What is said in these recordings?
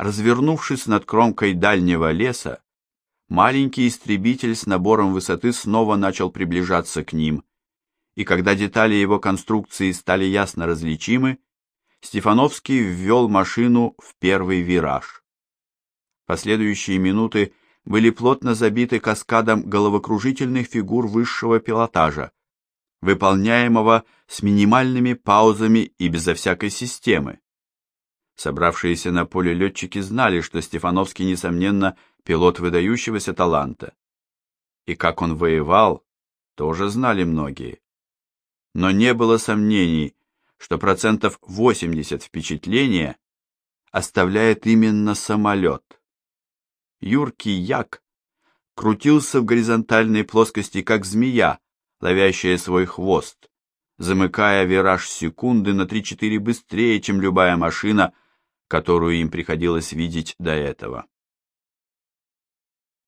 Развернувшись над кромкой дальнего леса, маленький истребитель с набором высоты снова начал приближаться к ним, и когда детали его конструкции стали ясно различимы, Стефановский ввел машину в первый вираж. Последующие минуты были плотно забиты каскадом головокружительных фигур высшего пилотажа, выполняемого с минимальными паузами и безо всякой системы. Собравшиеся на поле летчики знали, что Стефановский, несомненно, пилот выдающегося таланта. И как он воевал, тоже знали многие. Но не было сомнений, что процентов 80 впечатления оставляет именно самолет. Юркий Як крутился в горизонтальной плоскости, как змея, ловящая свой хвост, замыкая вираж секунды на 3-4 быстрее, чем любая машина, которую им приходилось видеть до этого.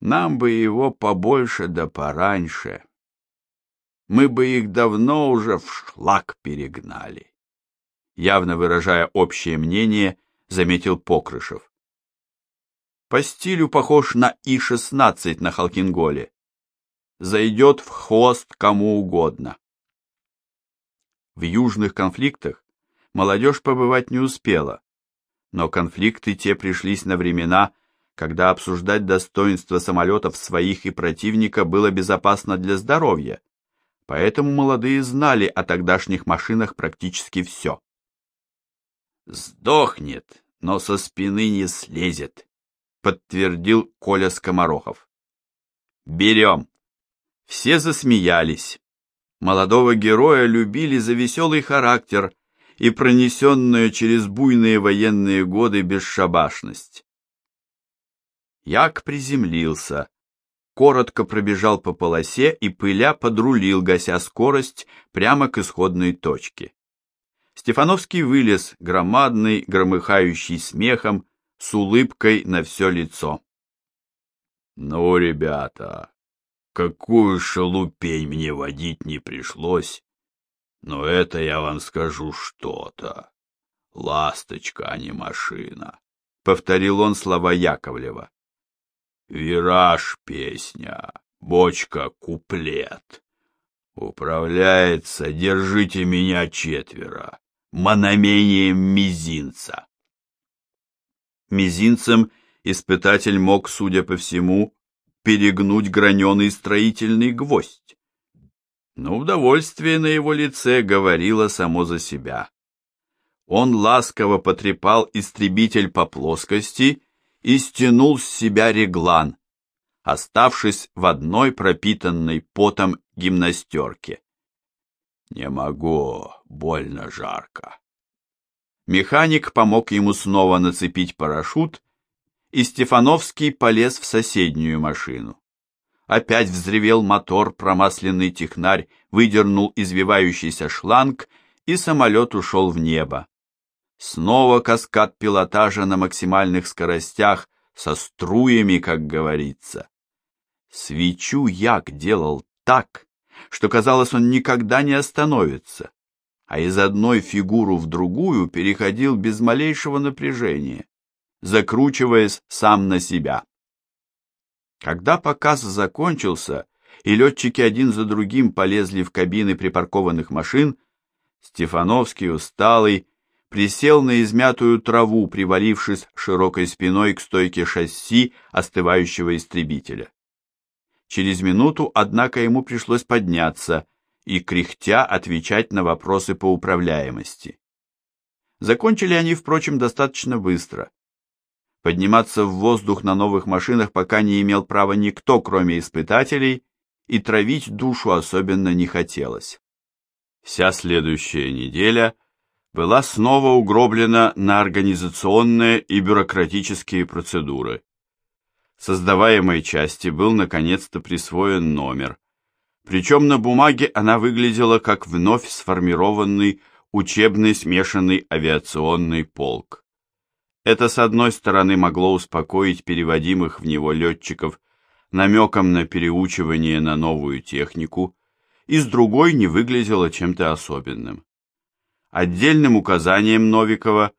Нам бы его побольше да пораньше. Мы бы их давно уже в шлак перегнали. Явно выражая общее мнение, заметил Покрышев. По стилю похож на И-16 на Халкинголе. Зайдет в хвост кому угодно. В южных конфликтах молодежь побывать не успела, но конфликты те пришлись на времена, когда обсуждать достоинства самолетов своих и противника было безопасно для здоровья, поэтому молодые знали о тогдашних машинах практически все. «Сдохнет, но со спины не слезет», — подтвердил Коля Скоморохов. «Берем». Все засмеялись. Молодого героя любили за веселый характер и пронесенную через буйные военные годы бесшабашность. Як приземлился, коротко пробежал по полосе и пыля подрулил, гася скорость прямо к исходной точке. Стефановский вылез, громадный, громыхающий смехом, с улыбкой на все лицо. «Ну, ребята, какую шалупень мне водить не пришлось, но это я вам скажу что-то. Ласточка, а не машина», — повторил он слова Яковлева. «Вираж песня, бочка куплет. Управляется, держите меня четверо, мономением мизинца». Мизинцем испытатель мог, судя по всему, перегнуть граненый строительный гвоздь но удовольствие на его лице говорило само за себя. Он ласково потрепал истребитель по плоскости и стянул с себя реглан, оставшись в одной пропитанной потом гимнастерке. «Не могу, больно жарко». Механик помог ему снова нацепить парашют, и Стефановский полез в соседнюю машину. Опять взревел мотор, промасленный технарь выдернул извивающийся шланг, и самолет ушел в небо. Снова каскад пилотажа на максимальных скоростях, со струями, как говорится. Свечу Як делал так, что казалось, он никогда не остановится, а из одной фигуру в другую переходил без малейшего напряжения, закручиваясь сам на себя. Когда показ закончился, и летчики один за другим полезли в кабины припаркованных машин, Стефановский, усталый, присел на измятую траву, привалившись широкой спиной к стойке шасси остывающего истребителя. Через минуту, однако, ему пришлось подняться и, кряхтя, отвечать на вопросы по управляемости. Закончили они, впрочем, достаточно быстро. Подниматься в воздух на новых машинах пока не имел права никто, кроме испытателей, и травить душу особенно не хотелось. Вся следующая неделя была снова угроблена на организационные и бюрократические процедуры. Создаваемой части был наконец-то присвоен номер, причем на бумаге она выглядела как вновь сформированный учебный смешанный авиационный полк. Это, с одной стороны, могло успокоить переводимых в него летчиков намеком на переучивание на новую технику, и с другой не выглядело чем-то особенным. Отдельным указанием Новикова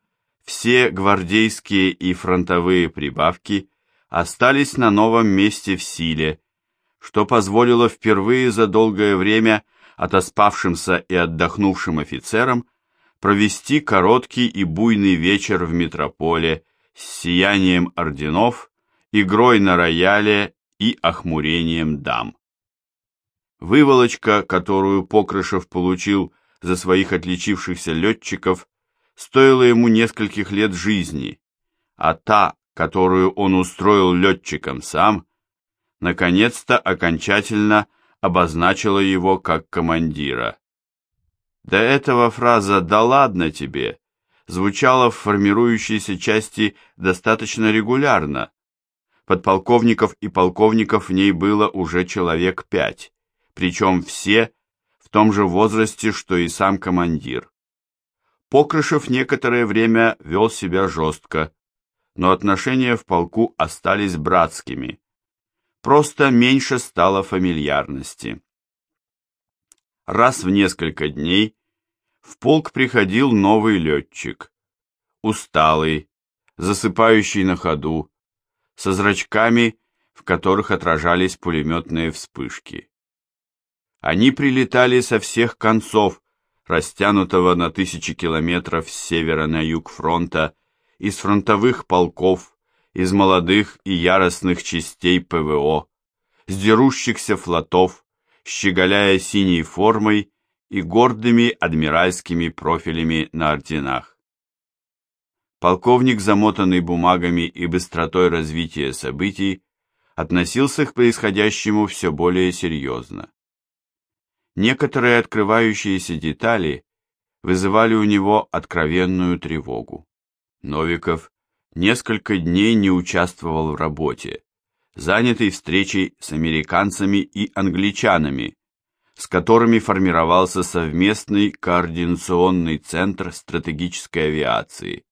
все гвардейские и фронтовые прибавки остались на новом месте в силе, что позволило впервые за долгое время отоспавшимся и отдохнувшим офицерам провести короткий и буйный вечер в метрополе с сиянием орденов, игрой на рояле и охмурением дам. Выволочка, которую Покрышев получил за своих отличившихся летчиков, стоила ему нескольких лет жизни, а та, которую он устроил летчикам сам, наконец-то окончательно обозначила его как командира. До этого фраза «да ладно тебе» звучала в формирующейся части достаточно регулярно. Подполковников и полковников в ней было уже человек пять, причем все в том же возрасте, что и сам командир. Покрышев некоторое время вел себя жестко, но отношения в полку остались братскими. Просто меньше стало фамильярности. Раз в несколько дней в полк приходил новый летчик. Усталый, засыпающий на ходу, со зрачками, в которых отражались пулеметные вспышки. Они прилетали со всех концов, растянутого на тысячи километров с севера на юг фронта, из фронтовых полков, из молодых и яростных частей ПВО, с дерущихся флотов, щеголяя синей формой и гордыми адмиральскими профилями на орденах. Полковник, замотанный бумагами и быстротой развития событий, относился к происходящему все более серьезно. Некоторые открывающиеся детали вызывали у него откровенную тревогу. Новиков несколько дней не участвовал в работе, занятый встречей с американцами и англичанами, с которыми формировался совместный координационный центр стратегической авиации.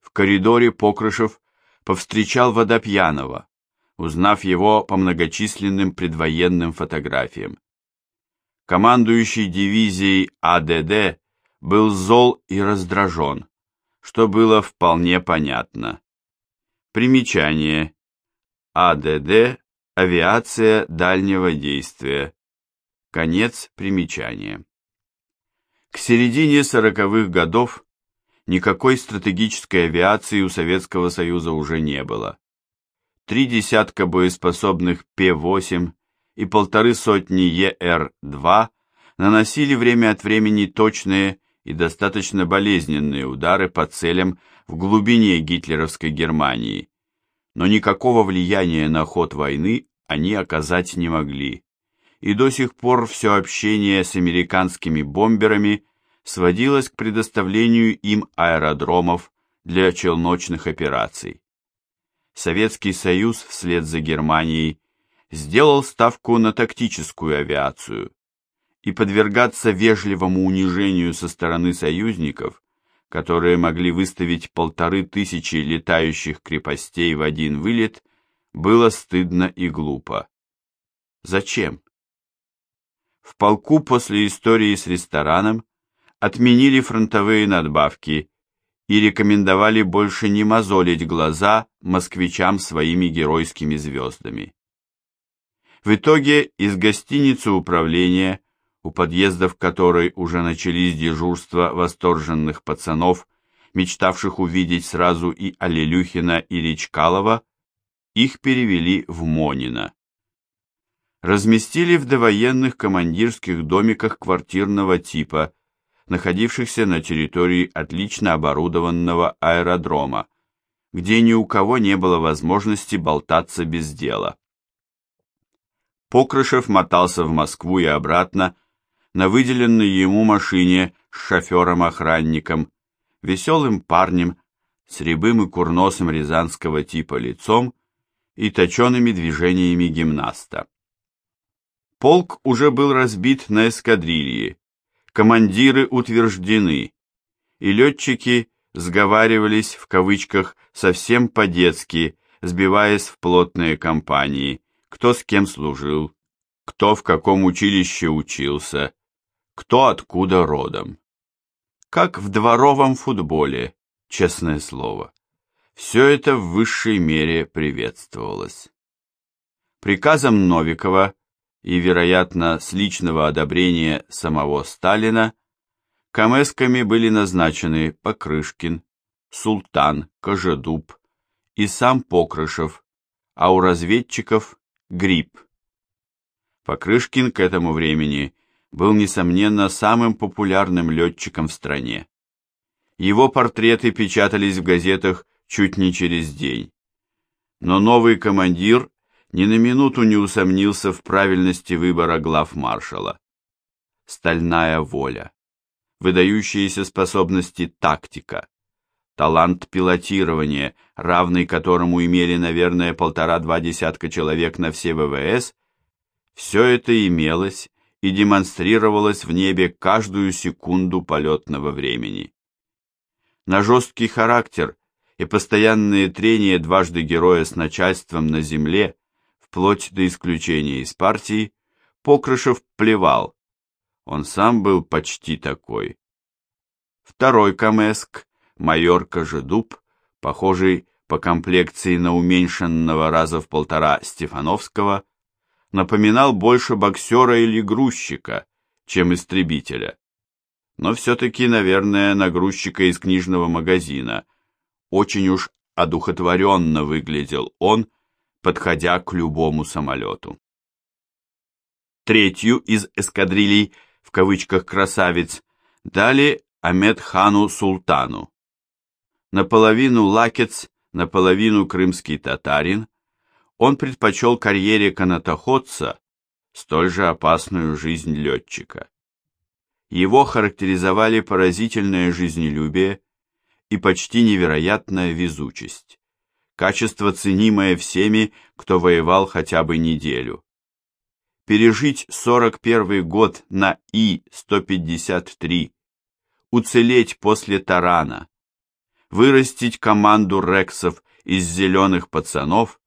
В коридоре Покрышев повстречал Водопьянова, узнав его по многочисленным предвоенным фотографиям. Командующий дивизией АДД был зол и раздражен, что было вполне понятно. Примечание. АДД – авиация дальнего действия. Конец примечания. К середине сороковых годов никакой стратегической авиации у Советского Союза уже не было. Три десятка боеспособных П-8 и полторы сотни ЕР-2 наносили время от времени точные и достаточно болезненные удары по целям в глубине гитлеровской Германии, но никакого влияния на ход войны они оказать не могли, и до сих пор все общение с американскими бомберами сводилось к предоставлению им аэродромов для челночных операций. Советский Союз вслед за Германией сделал ставку на тактическую авиацию, и подвергаться вежливому унижению со стороны союзников, которые могли выставить полторы тысячи летающих крепостей в один вылет, было стыдно и глупо. Зачем? В полку после истории с рестораном отменили фронтовые надбавки и рекомендовали больше не мозолить глаза москвичам своими геройскими звездами. В итоге из гостиницы управления, у подъездов которой уже начались дежурства восторженных пацанов, мечтавших увидеть сразу и Алилюхина, и Речкалова, их перевели в Монино. Разместили в довоенных командирских домиках квартирного типа, находившихся на территории отлично оборудованного аэродрома, где ни у кого не было возможности болтаться без дела. Покрышев мотался в Москву и обратно на выделенной ему машине с шофером-охранником, веселым парнем с рябым и курносым рязанского типа лицом и точеными движениями гимнаста. Полк уже был разбит на эскадрильи, командиры утверждены, и летчики сговаривались в кавычках совсем по-детски, сбиваясь в плотные компании, кто с кем служил, кто в каком училище учился, кто откуда родом. Как в дворовом футболе, честное слово. Все это в высшей мере приветствовалось. Приказом Новикова и, вероятно, с личного одобрения самого Сталина, камесками были назначены Покрышкин, Султан, Кожедуб и сам Покрышев, а у разведчиков – Гриб. Покрышкин к этому времени был, несомненно, самым популярным летчиком в стране. Его портреты печатались в газетах чуть не через день. Но новый командир ни на минуту не усомнился в правильности выбора глав маршала. Стальная воля, выдающиеся способности тактика, талант пилотирования, равный которому имели, наверное, полтора-два десятка человек на все ВВС, все это имелось и демонстрировалось в небе каждую секунду полетного времени. На жесткий характер и постоянные трения дважды героя с начальством на земле, вплоть до исключения из партии, Покрышев плевал. Он сам был почти такой. Второй Камеск, майор Кожедуб, похожий по комплекции на уменьшенного раза в полтора Стефановского, напоминал больше боксера или грузчика, чем истребителя. Но все-таки, наверное, нагрузчика из книжного магазина. Очень уж одухотворенно выглядел он, подходя к любому самолету. Третью из эскадрилей, в кавычках «красавиц», дали Амед-хану Султану. Наполовину лакец, наполовину крымский татарин, он предпочел карьере канатоходца столь же опасную жизнь летчика. Его характеризовали поразительное жизнелюбие и почти невероятная везучесть, качество, ценимое всеми, кто воевал хотя бы неделю. Пережить 41 год на И-153, уцелеть после тарана, вырастить команду рексов из зеленых пацанов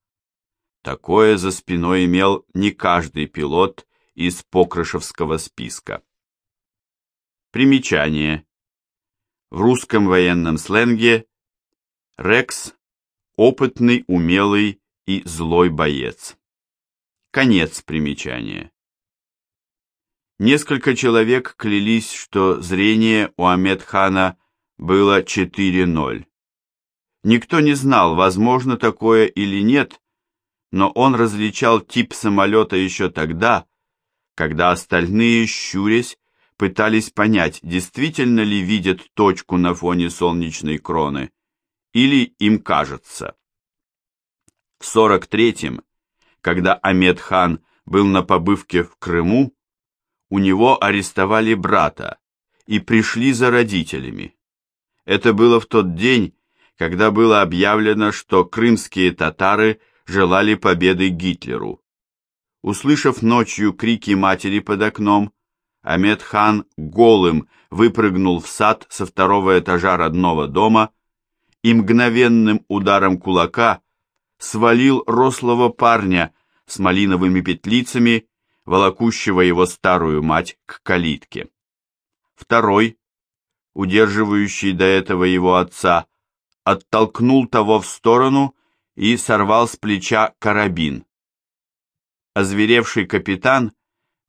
Такое за спиной имел не каждый пилот из покрышевского списка. Примечание. В русском военном сленге Рекс – опытный, умелый и злой боец. Конец примечания. Несколько человек клялись, что зрение у Амедхана было 4-0. Никто не знал, возможно такое или нет, но он различал тип самолета еще тогда, когда остальные, щурясь, пытались понять, действительно ли видят точку на фоне солнечной кроны, или им кажется. В 43-м, когда Амед хан был на побывке в Крыму, у него арестовали брата и пришли за родителями. Это было в тот день, когда было объявлено, что крымские татары – желали победы Гитлеру. Услышав ночью крики матери под окном, Амед-хан голым выпрыгнул в сад со второго этажа родного дома и мгновенным ударом кулака свалил рослого парня с малиновыми петлицами, волокущего его старую мать к калитке. Второй, удерживающий до этого его отца, оттолкнул того в сторону и сорвал с плеча карабин. Озверевший капитан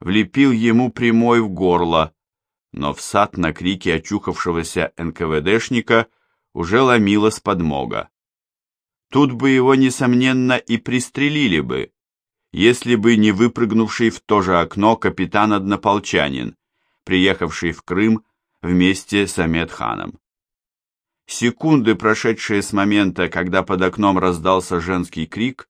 влепил ему прямой в горло, но в сад на крики очухавшегося НКВДшника уже ломилась подмога. Тут бы его, несомненно, и пристрелили бы, если бы не выпрыгнувший в то же окно капитан-однополчанин, приехавший в Крым вместе с Амедханом. Секунды, прошедшие с момента, когда под окном раздался женский крик,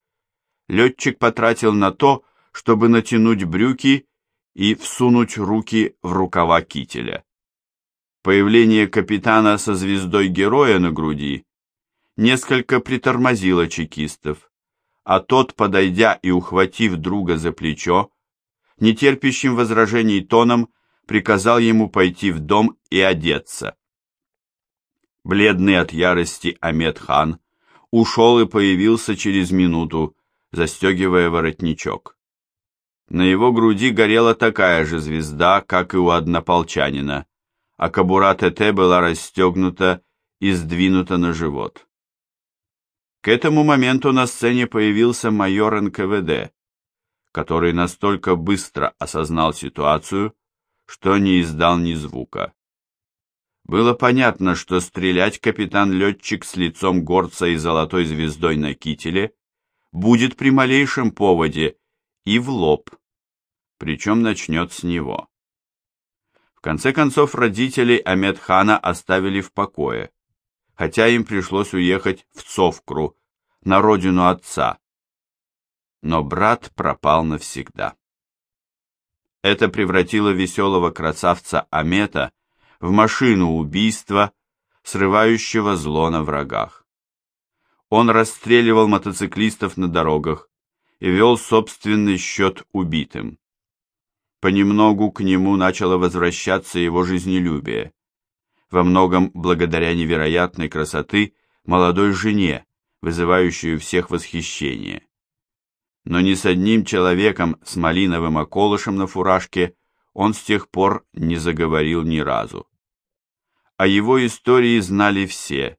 летчик потратил на то, чтобы натянуть брюки и всунуть руки в рукава кителя. Появление капитана со звездой героя на груди несколько притормозило чекистов, а тот, подойдя и ухватив друга за плечо, нетерпящим возражений тоном приказал ему пойти в дом и одеться бледный от ярости Амед-хан, ушел и появился через минуту, застегивая воротничок. На его груди горела такая же звезда, как и у однополчанина, а кобура ТТ была расстегнута и сдвинута на живот. К этому моменту на сцене появился майор НКВД, который настолько быстро осознал ситуацию, что не издал ни звука. Было понятно, что стрелять капитан-летчик с лицом горца и золотой звездой на кителе будет при малейшем поводе и в лоб, причем начнет с него. В конце концов, родителей Амедхана оставили в покое, хотя им пришлось уехать в Цовкру, на родину отца. Но брат пропал навсегда. Это превратило веселого красавца Амета в машину убийства, срывающего зло на врагах. Он расстреливал мотоциклистов на дорогах и вел собственный счет убитым. Понемногу к нему начало возвращаться его жизнелюбие, во многом благодаря невероятной красоты молодой жене, вызывающей у всех восхищение. Но ни с одним человеком с малиновым околышем на фуражке он с тех пор не заговорил ни разу. О его истории знали все,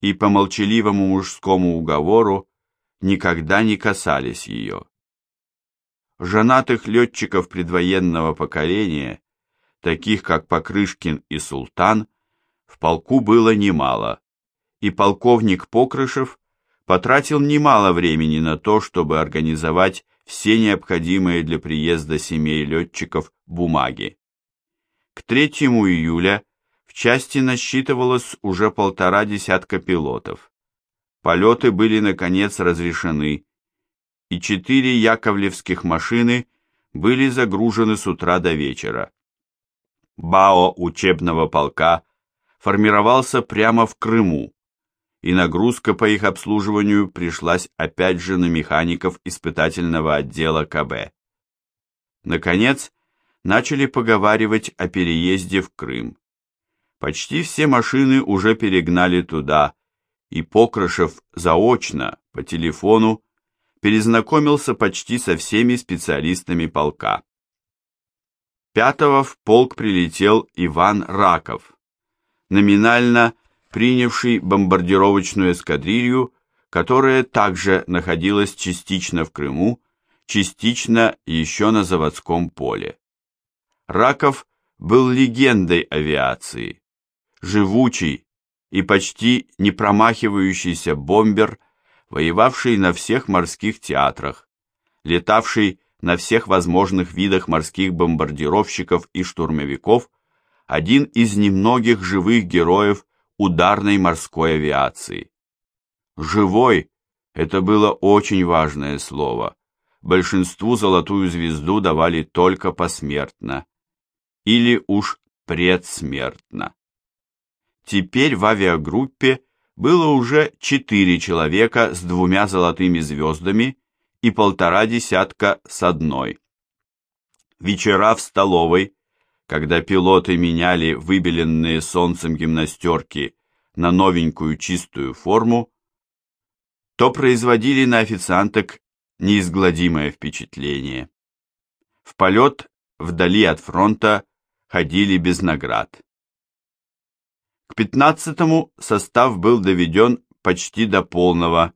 и по молчаливому мужскому уговору никогда не касались ее. Женатых летчиков предвоенного поколения, таких как Покрышкин и Султан, в полку было немало, и полковник Покрышев потратил немало времени на то, чтобы организовать все необходимые для приезда семей летчиков бумаги. К 3 июля в части насчитывалось уже полтора десятка пилотов. Полеты были, наконец, разрешены, и четыре яковлевских машины были загружены с утра до вечера. БАО учебного полка формировался прямо в Крыму, и нагрузка по их обслуживанию пришлась опять же на механиков испытательного отдела КБ. Наконец, начали поговаривать о переезде в Крым. Почти все машины уже перегнали туда, и Покрышев заочно, по телефону, перезнакомился почти со всеми специалистами полка. Пятого в полк прилетел Иван Раков, номинально принявший бомбардировочную эскадрилью, которая также находилась частично в Крыму, частично еще на заводском поле. Раков был легендой авиации, живучий и почти не промахивающийся бомбер, воевавший на всех морских театрах, летавший на всех возможных видах морских бомбардировщиков и штурмовиков, один из немногих живых героев ударной морской авиации. «Живой» — это было очень важное слово. Большинству золотую звезду давали только посмертно. Или уж предсмертно. Теперь в авиагруппе было уже четыре человека с двумя золотыми звездами и полтора десятка с одной. Вечера в столовой когда пилоты меняли выбеленные солнцем гимнастерки на новенькую чистую форму, то производили на официанток неизгладимое впечатление. В полет вдали от фронта ходили без наград. К пятнадцатому состав был доведен почти до полного,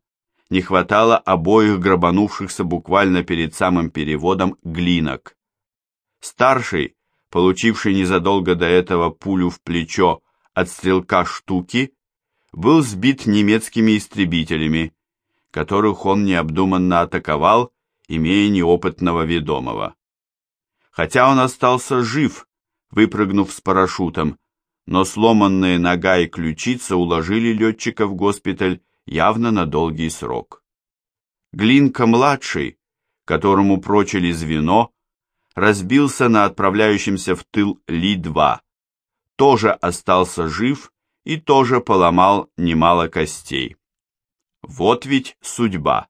не хватало обоих грабанувшихся буквально перед самым переводом глинок. Старший получивший незадолго до этого пулю в плечо от стрелка штуки, был сбит немецкими истребителями, которых он необдуманно атаковал, имея неопытного ведомого. Хотя он остался жив, выпрыгнув с парашютом, но сломанные нога и ключица уложили летчика в госпиталь явно на долгий срок. Глинка-младший, которому прочили звено, разбился на отправляющемся в тыл Ли-2, тоже остался жив и тоже поломал немало костей. Вот ведь судьба.